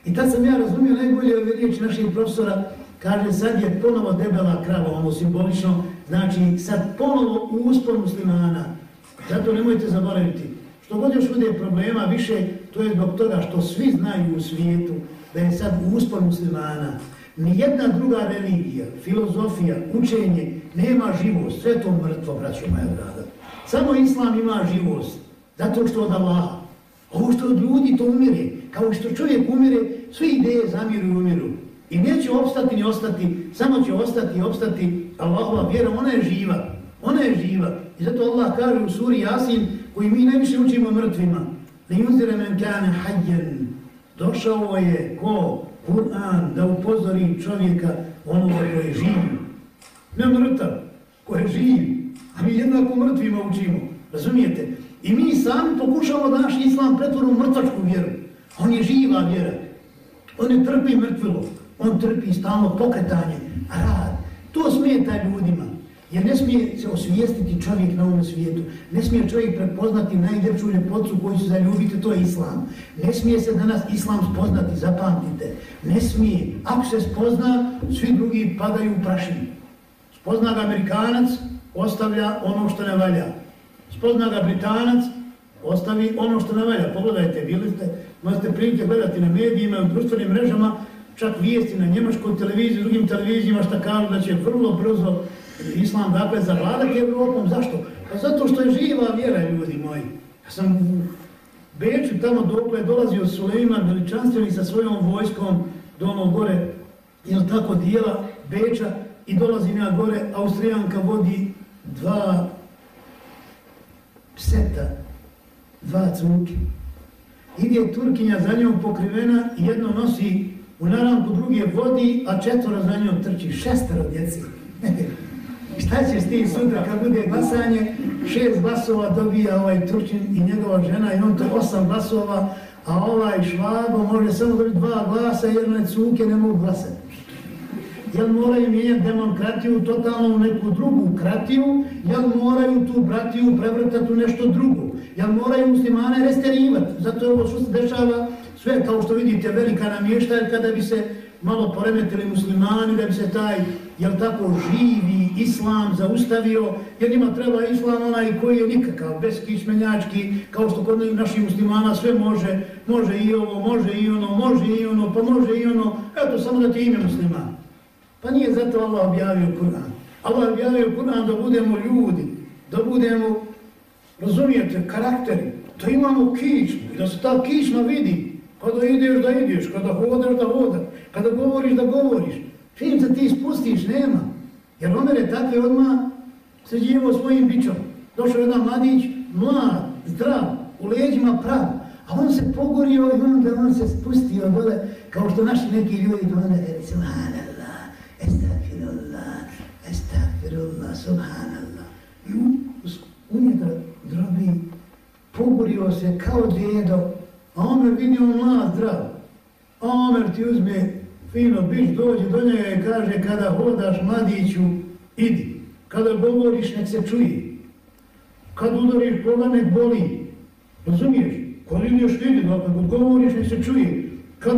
I tad sam ja razumio najbolje ove riječi naših profesora, kaže sad je ponovo debela krava, ono simbolično, znači sad ponovo u uspor muslimana. Zato nemojte zaboraviti, što god još bude problema više, to je zbog toga što svi znaju u svijetu da je sad u uspor muslimana. Nijedna druga religija, filozofija, učenje nema živost, sve to mrtvo, braćo moja draga. Samo islam ima živost, zato što od Allaha. Ovo što od ljudi to umire, kao što čovjek umire, sve ideje zamiru i umiru. I neće opstati ni ostati, samo će ostati i opstati Allahova vjera, ona je živa. Ona je živa. I zato Allah kaže u suri Yasin, koji mi najviše učimo mrtvima, ne مَنْ كَانَ kane došao je ko Kur'an da upozori čovjeka onoga koje je živ. Ne mrtav, koji je živ. A mi jednako mrtvima učimo. Razumijete? I mi sami pokušamo da naš islam pretvoru u mrtvačku vjeru. On je živa vjera. On ne trpi mrtvilo. On trpi stalno pokretanje, rad. To smeta ljudima. Jer ne smije se osvijestiti čovjek na ovom svijetu. Ne smije čovjek prepoznati najljepšu ljepocu koju se zaljubite, to je islam. Ne smije se danas islam spoznati, zapamtite. Ne smije. Ako se spozna, svi drugi padaju u prašinu. Spozna ga Amerikanac, ostavlja ono što ne valja spozna ga Britanac, ostavi ono što ne valja. Pogledajte, bili ste, možete prilike gledati na medijima, u društvenim mrežama, čak vijesti na njemačkoj televiziji, drugim televizijima šta kažu da će vrlo brzo islam dakle zavladati Evropom. Zašto? Pa zato što je živa vjera, ljudi moji. Ja sam u Beču tamo dokle dolazio Suleiman veličanstveni sa svojom vojskom do ono gore, jel tako, dijela Beča i dolazim ja gore, Austrijanka vodi dva pseta, dva cunke. Ide Turkinja za njom pokrivena i jedno nosi u naranku, druge vodi, a četvora za njom trči, šestero djeci. [laughs] Šta ćeš ti sutra kad bude glasanje, šest glasova dobija ovaj Turčin i njegova žena i on to osam glasova, a ovaj švabo može samo dobiti dva glasa jer ne cuke ne mogu glasati jel moraju mijenjati demokratiju totalno u neku drugu kratiju, jel moraju tu bratiju prevrtati u nešto drugo, jel moraju muslimane resterivati. Zato je ovo što se dešava sve, kao što vidite, velika namješta, kada bi se malo poremetili muslimani, da bi se taj, jel tako, živi islam zaustavio, jer njima treba islam onaj koji je nikakav, beskišmenjački, kao što kod naših muslimana sve može, može i ovo, može i ono, može i ono, pa može i ono, eto, samo da ti ime musliman. Pa nije zato Allah objavio Kur'an. Allah objavio Kur'an da budemo ljudi, da budemo, razumijete, karakteri, da imamo kičmu, da se ta kičma vidi. Pa kada ideš da ideš, kada hodaš da hodaš, kada govoriš da govoriš. Čim se ti spustiš, nema. Jer Omer je takve odmah sređivo svojim bićom. Došao jedan mladić, mlad, zdrav, u leđima prav. A on se pogorio i onda on se spustio dole, kao što naši neki ljudi dole, subhanallah, estakfirullah, estakfirullah, subhanallah. I u njega drobi pogorio se kao djedo, a Omer vidio mlad zdrav. A Omer ti uzme fino bić, dođe do njega i kaže kada hodaš mladiću, idi. Kada govoriš, nek se čuje. Kad udariš pola nek boli. Razumiješ? Kad ideš, idi. Kad govoriš, nek se čuje. Kad,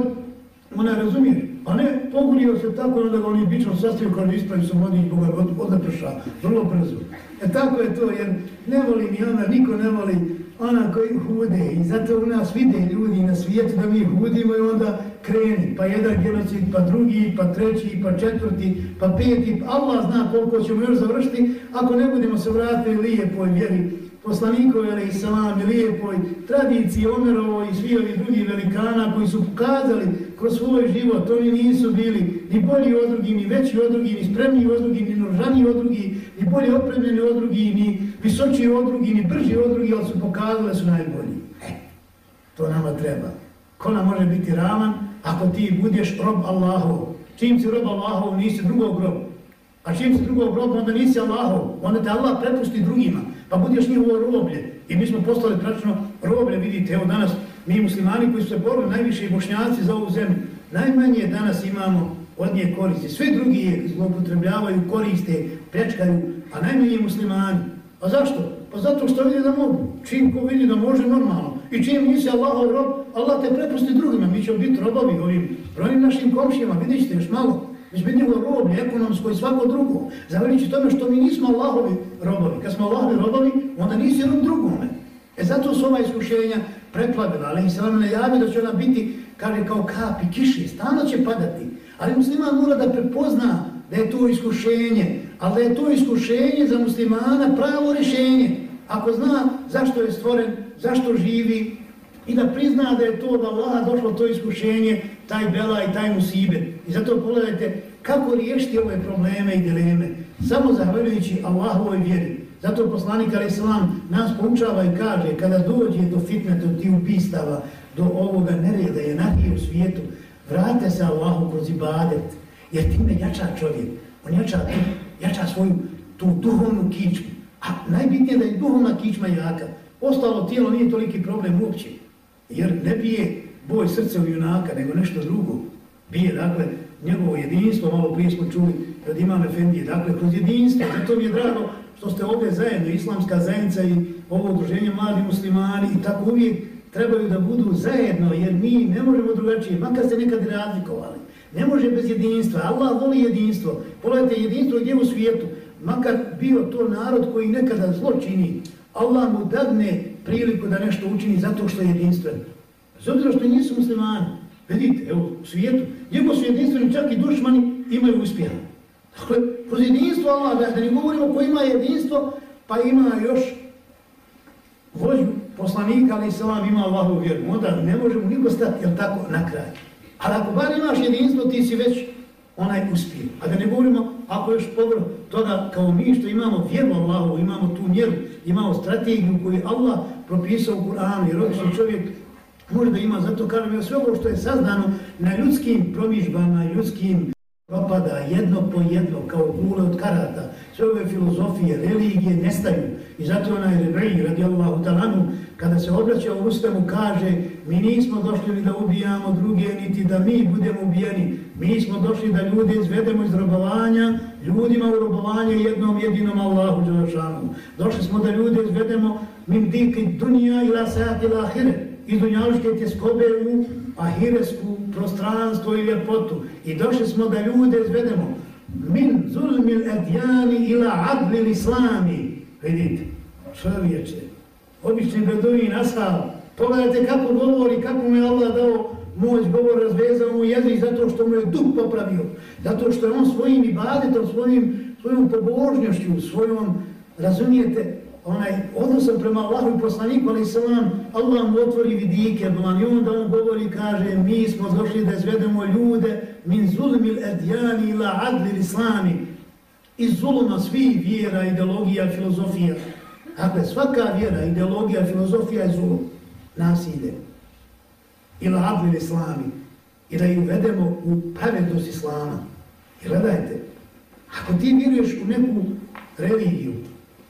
ona razumiješ? A ne, pogulio se tako da ga oni bično sastavio kao ispravi su vodi i Boga odaprša, vrlo brzo. E tako je to, jer ne voli ni ona, niko ne voli ona koji hude. I zato u nas vide ljudi na svijetu da mi hudimo i onda kreni. Pa jedan genocid, pa drugi, pa treći, pa četvrti, pa peti. Allah zna koliko ćemo još završiti ako ne budemo se vratili lijepoj vjeri poslanikove, ali i salam, lijepoj tradiciji Omerovo i svi ovi drugi velikana koji su pokazali kroz svoj život, oni nisu bili ni bolji od drugih, ni veći od drugih, ni spremniji od drugih, ni nožaniji od drugih, ni bolje opremljeni od drugih, ni visočiji od drugih, ni brži od drugih, ali su pokazali su najbolji. E, to nama treba. Ko nam može biti ravan ako ti budeš rob Allahov? Čim si rob Allahov, nisi drugog rob. A čim si drugog rob, onda nisi Allahov. Onda te Allah prepusti drugima, pa budeš njihovo roblje. I mi smo postali pračno roblje, vidite, evo danas mi muslimani koji su se borili, najviše i bošnjaci za ovu zemlju, najmanje danas imamo od nje koristi. Sve drugi je zlopotrebljavaju, koriste, prečkaju, a najmanje muslimani. A zašto? Pa zato što vidi da mogu. Čim ko vidi da može normalno. I čim nisi Allahov rob, Allah te prepusti drugima. Mi ćemo biti robovi ovim brojnim našim komšijama. Vidjet ćete još malo. Mi smo biti rob, ekonomsko i svako drugo. Zavljenići tome što mi nismo Allahovi robovi. Kad smo Allahovi robovi, onda nisi rob drugome. E zato su ova iskušenja preplavila. Ali im se vam najavi da će ona biti, kaže, kao kapi kiše. Stano će padati. Ali musliman mora da prepozna da je to iskušenje, ali da je to iskušenje za muslimana pravo rješenje. Ako zna zašto je stvoren, zašto živi i da prizna da je to da Allah došlo to iskušenje, taj bela i taj musibe. I zato pogledajte kako riješiti ove probleme i dileme. Samo zahvaljujući Allahovoj vjeri. Zato poslanik Ali Islam nas poučava i kaže kada dođe do fitneta, do ti upistava, do ovoga nereda je nadije u svijetu, vrate se Allahu kroz ibadet, jer time jača čovjek. On jača, jača svoju tu duhovnu kičmu. A najbitnije da je duhovna kičma jaka. Ostalo tijelo nije toliki problem uopće. Jer ne bije boj srce u junaka, nego nešto drugo. Bije, dakle, njegovo jedinstvo, malo prije smo čuli od imam Efendije, dakle, kroz jedinstvo. Zato mi je drago što ste ovdje zajedno, islamska zajednica i ovo udruženje mladi muslimani i tako uvijek trebaju da budu zajedno, jer mi ne možemo drugačije, makar se nekad razlikovali. Ne može bez jedinstva. Allah voli jedinstvo. Pogledajte jedinstvo gdje u svijetu. Makar bio to narod koji nekada zlo čini, Allah mu dadne priliku da nešto učini zato što je jedinstven. Zato što nisu muslimani. Vidite, evo, u svijetu. njegov su jedinstveni, čak i dušmani imaju uspjeha. Dakle, kroz jedinstvo Allah, da, da ne govorimo ko ima jedinstvo, pa ima još vođu poslanika, ali se vam ima Allahu vjeru. Onda ne možemo niko stati, jel tako, na kraj. Ali ako bar imaš jedinstvo, ti si već onaj uspije. A da ne govorimo, ako još povrlo toga, kao mi što imamo vjeru Allahu, imamo tu mjeru, imamo strategiju koju Allah propisao u Kur'anu, jer obično čovjek može da ima, zato kažem, sve ovo što je saznano na ljudskim promižbama, ljudskim propada jedno po jedno, kao gule od karata. Sve ove filozofije, religije nestaju. I zato onaj Rebrej, radijallahu talanu, kada se obraća u Ustavu, kaže mi nismo došli da ubijamo druge, niti da mi budemo ubijeni. Mi smo došli da ljude izvedemo iz robovanja, ljudima u robovanje jednom jedinom Allahu Đelešanu. Došli smo da ljude izvedemo min diki dunija ila sajati ahiret i dunjaluške tjeskobe u ahiresku prostranstvo i ljepotu. I došli smo da ljude izvedemo min zulmil edjani ila adlil islami. Vidite, čovječe, obični beduin, asal, pogledajte kako govori, kako mu je Allah dao moć govor razvezao mu jezik zato što mu je duh popravio, zato što je on svojim ibadetom, svojim, svojom pobožnjošću, svojom, razumijete, onaj odnosom prema Allahu i poslaniku, ali se Allah mu otvori vidike, pa bolan, i onda on govori, kaže, mi smo došli da izvedemo ljude min zulmil edjani ila adli islami, iz zuluma svih vjera, ideologija, filozofija. Dakle, svaka vjera, ideologija, filozofija je zulum, nasilje. Ila adli islami. I da ju uvedemo u pravednost islama. I gledajte, ako ti vjeruješ u neku religiju,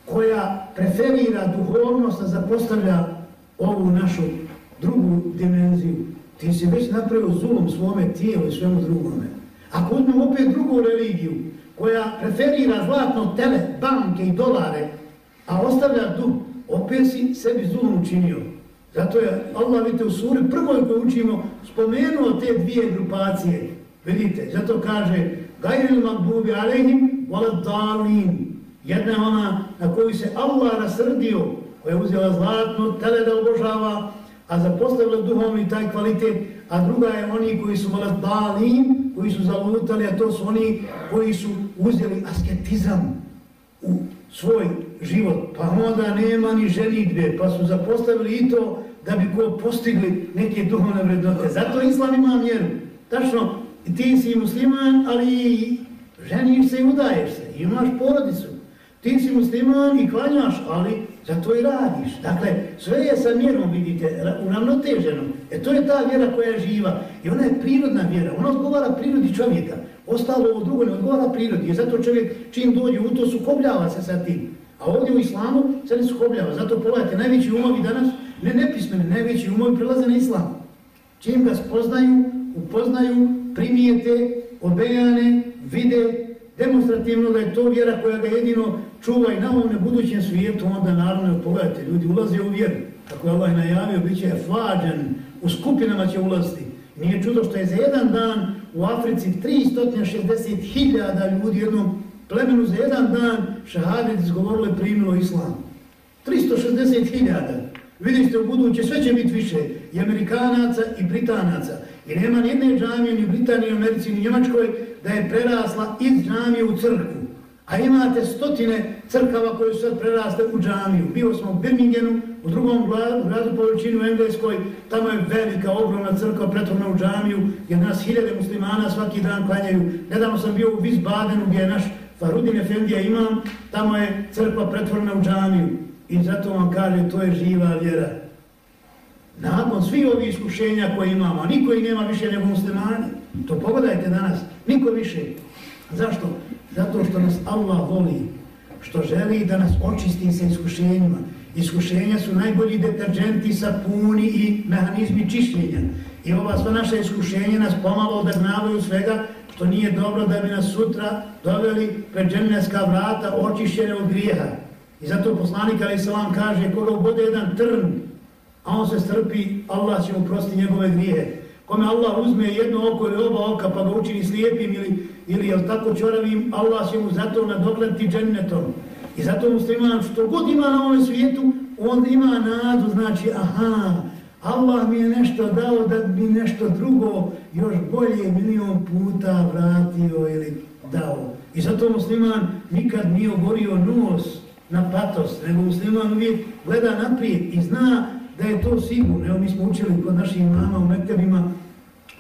koja preferira duhovnost, a zapostavlja ovu našu drugu dimenziju, ti si već napravio zulom svome tijelu i svemu drugome. Ako uzmem opet drugu religiju, koja preferira zlatno tele, banke i dolare, a ostavlja duh, opet si sebi zulom učinio. Zato je Allah, vidite, u suri prvoj koju učimo, spomenuo te dvije grupacije. Vidite, zato kaže, gajril magbubi alehim, volat dalim, Jedna je ona na koju se Allah rasrdio, koja je uzela zlatno tele da obožava, a zapostavila duhovni taj kvalitet, a druga je oni koji su malo balim, koji su zalutali, a to su oni koji su uzeli asketizam u svoj život, pa onda nema ni ženitbe, pa su zapostavili i to da bi ko postigli neke duhovne vrednote. Zato Islam ima mjeru. Tačno, ti si musliman, ali ženiš se i udaješ se, imaš porodicu. Ti si musliman i klanjaš, ali zato i radiš. Dakle, sve je sa mjerom, vidite, uravnoteženo. E to je ta vjera koja je živa. I ona je prirodna vjera. Ona odgovara prirodi čovjeka. Ostalo ovo drugo ne odgovara prirodi. I zato čovjek čim dođe u to sukobljava se sa tim. A ovdje u islamu se ne sukobljava. Zato pogledajte, najveći umovi danas, ne nepismeni, najveći umovi prilaze na islam. Čim ga spoznaju, upoznaju, primijete, obejane, vide, demonstrativno da je to vjera koja ga jedino čuva i na ovom budućem svijetu, onda naravno, pogledajte, ljudi ulaze u vjeru. Kako je Allah najavio, bit će fađan, u skupinama će ulaziti. Nije čudo što je za jedan dan u Africi 360.000 ljudi jednom plemenu za jedan dan šahadet izgovorile primilo islam. 360.000. Vidite u buduće, sve će biti više i Amerikanaca i Britanaca. I nema nijedne džamije ni u Britaniji, Americi, ni Njemačkoj da je prerasla iz džamije u crkvu. A imate stotine crkava koje su sad preraste u džamiju. Bio smo u Birminghamu, u drugom gradu po veličini u Engleskoj, tamo je velika, ogromna crkva pretvorna u džamiju, gdje nas hiljade muslimana svaki dan klanjaju. Nedavno sam bio u Wiesbadenu gdje je naš Farudin Efendija imam, tamo je crkva pretvorna u džamiju. I zato vam kaže, to je živa vjera. Nakon svih ovih iskušenja koje imamo, niko i nema više nego muslimani, to pogledajte danas, niko više. Zašto? Zato što nas Allah voli, što želi da nas očisti sa iskušenjima. Iskušenja su najbolji deterđenti, sapuni i mehanizmi čišljenja. I ova sva naša iskušenja nas pomalo odagnavaju svega što nije dobro da bi nas sutra doveli pred dženevska vrata očišćene od grijeha. I zato poslanik Ali Salam kaže, koga bude jedan trn, a on se strpi, Allah će mu prosti njegove grijehe. Kome Allah uzme jedno oko ili oba oka pa ga učini slijepim ili, ili jel tako čoravim, Allah će mu zato nadogledati džennetom. I zato musliman što god ima na ovom svijetu, on ima nadu, znači, aha, Allah mi je nešto dao da bi nešto drugo još bolje milion puta vratio ili dao. I zato musliman nikad nije oborio nos na patos, nego musliman uvijek gleda naprijed i zna da je to sigurno. Evo mi smo učili kod naših mama u mektebima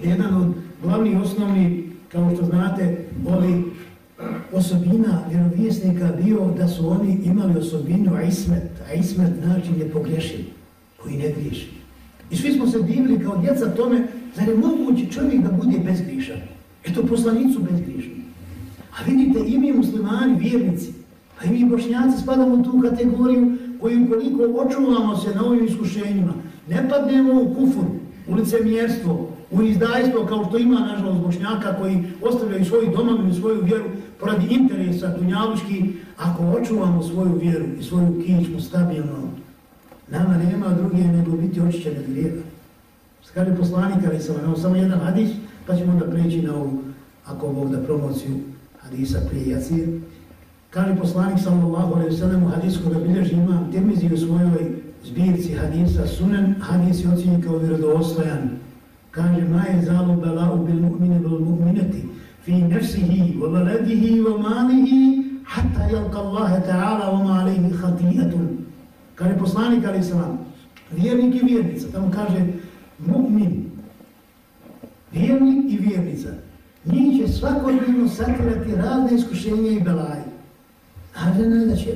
jedan od glavnih osnovni, kao što znate, ovi osobina vjerovijesnika bio da su oni imali osobinu ismet, a ismet znači nepogrešiv, koji ne griješi. I svi smo se divili kao djeca tome, zar je mogući čovjek da bude bezgrišan? Eto poslanicu bezgrišni. A vidite, i mi muslimani, vjernici, pa i mi bošnjaci spadamo u tu kategoriju kojim koliko očuvamo se na ovim iskušenjima, ne padnemo u kufur, u licemjerstvo, u izdajstvo kao što ima nažalost bošnjaka koji ostavljaju svoju domovinu, svoju vjeru poradi interesa dunjavuški, ako očuvamo svoju vjeru i svoju kičmu stabilno, nama nema druge nego biti očićene od grijeha. Skaže poslanik, ali sam imao samo jedan hadis, pa ćemo onda preći na ovu, ako Bog da promociju hadisa prije jacije. Kaže poslanik sallallahu alaihi sallam u hadisku da bilježi imam termizi u svojoj zbirci hadisa sunen, hadis je ocjenjen kao vjerodostojan. Kaže, ma je zalu bela'u bil mu'mine bil mu'minati fi nefsihi wa baladihi wa malihi hatta jelka Allahe ta'ala wa ma alaihi khatijatun. Kaže poslanik alaihi sallam, vjernik i vjernica, tamo kaže mu'min, vjernik i vjernica, njih će svakodnevno satirati razne iskušenje i belaje. Ali ne da će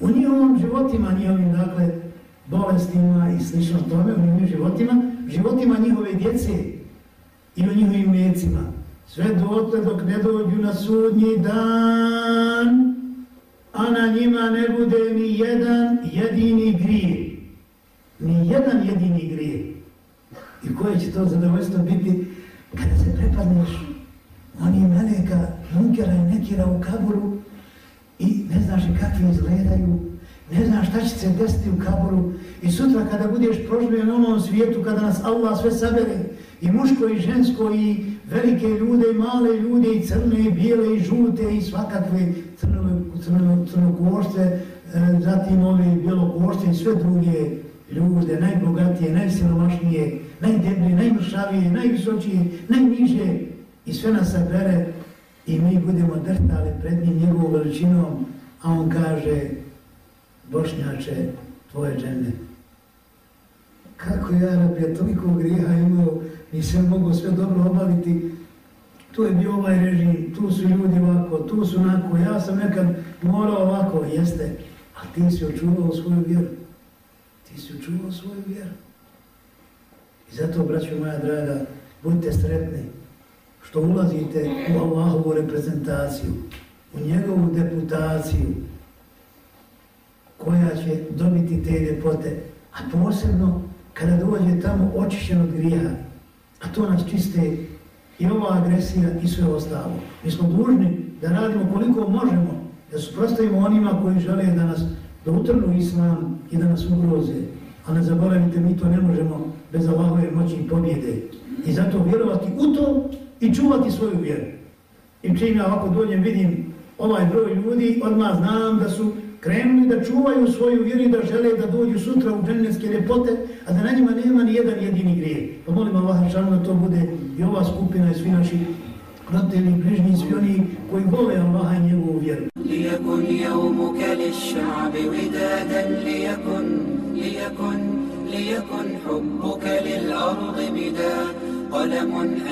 u njihovom životima, njihovim dakle, bolestima i slično tome, u njihovim životima, životima njihove djece i u njihovim mecima. Sve dotle dok ne dođu na sudnji dan, a na njima ne bude ni jedan jedini grije. Ni jedan jedini grije. I koje će to zadovoljstvo biti kada se prepadneš oni meleka, munkera i nekira u kaburu i ne znaš kakvi izgledaju, ne znaš šta će se desiti u kaboru. I sutra kada budeš proživljen na onom svijetu, kada nas Allah sve sabere, i muško i žensko i velike ljude i male ljude i crne i bijele i žute i svakakve crnokošce, e, zatim ove bjelokošce i sve druge ljude, najbogatije, najsiromašnije, najdeblije, najmršavije, najvisočije, najniže i sve nas sabere i mi budemo drhtali pred njim njegovom veličinom, a on kaže, Bošnjače, tvoje džene. Kako ja, rab, ja toliko grijeha imao, nisam mogu sve dobro obaviti, tu je bio ovaj režim, tu su ljudi ovako, tu su onako, ja sam nekad morao ovako, jeste, a ti si očuvao svoju vjeru. Ti si očuvao svoju vjeru. I zato, braćo moja draga, budite sretni što ulazite u Allahovu reprezentaciju, u njegovu deputaciju, koja će dobiti te ljepote, a posebno kada dođe tamo očišćen od grija, a to nas čiste i ova agresija i sve ostalo. Mi smo dužni da radimo koliko možemo, da suprostavimo onima koji žele da nas da utrnu islam i da nas ugroze. A ne zaboravite, mi to ne možemo bez Allahove moći i pobjede. I zato vjerovati u to i čuvati svoju vjeru. I čim ja ovako dođem, vidim ovaj broj ljudi, odmah znam da su krenuli da čuvaju svoju vjeru i da žele da dođu sutra u dženevske ljepote, a da na njima nema ni jedan jedini grije. Pa molim Allah šalno da to bude i ova skupina i svi naši roditelji, bližnji, svi oni koji vole Allaha i njegovu vjeru. ليكن يومك للشعب ودادا ليكن ليكن ليكن حبك للأرض مداد قلم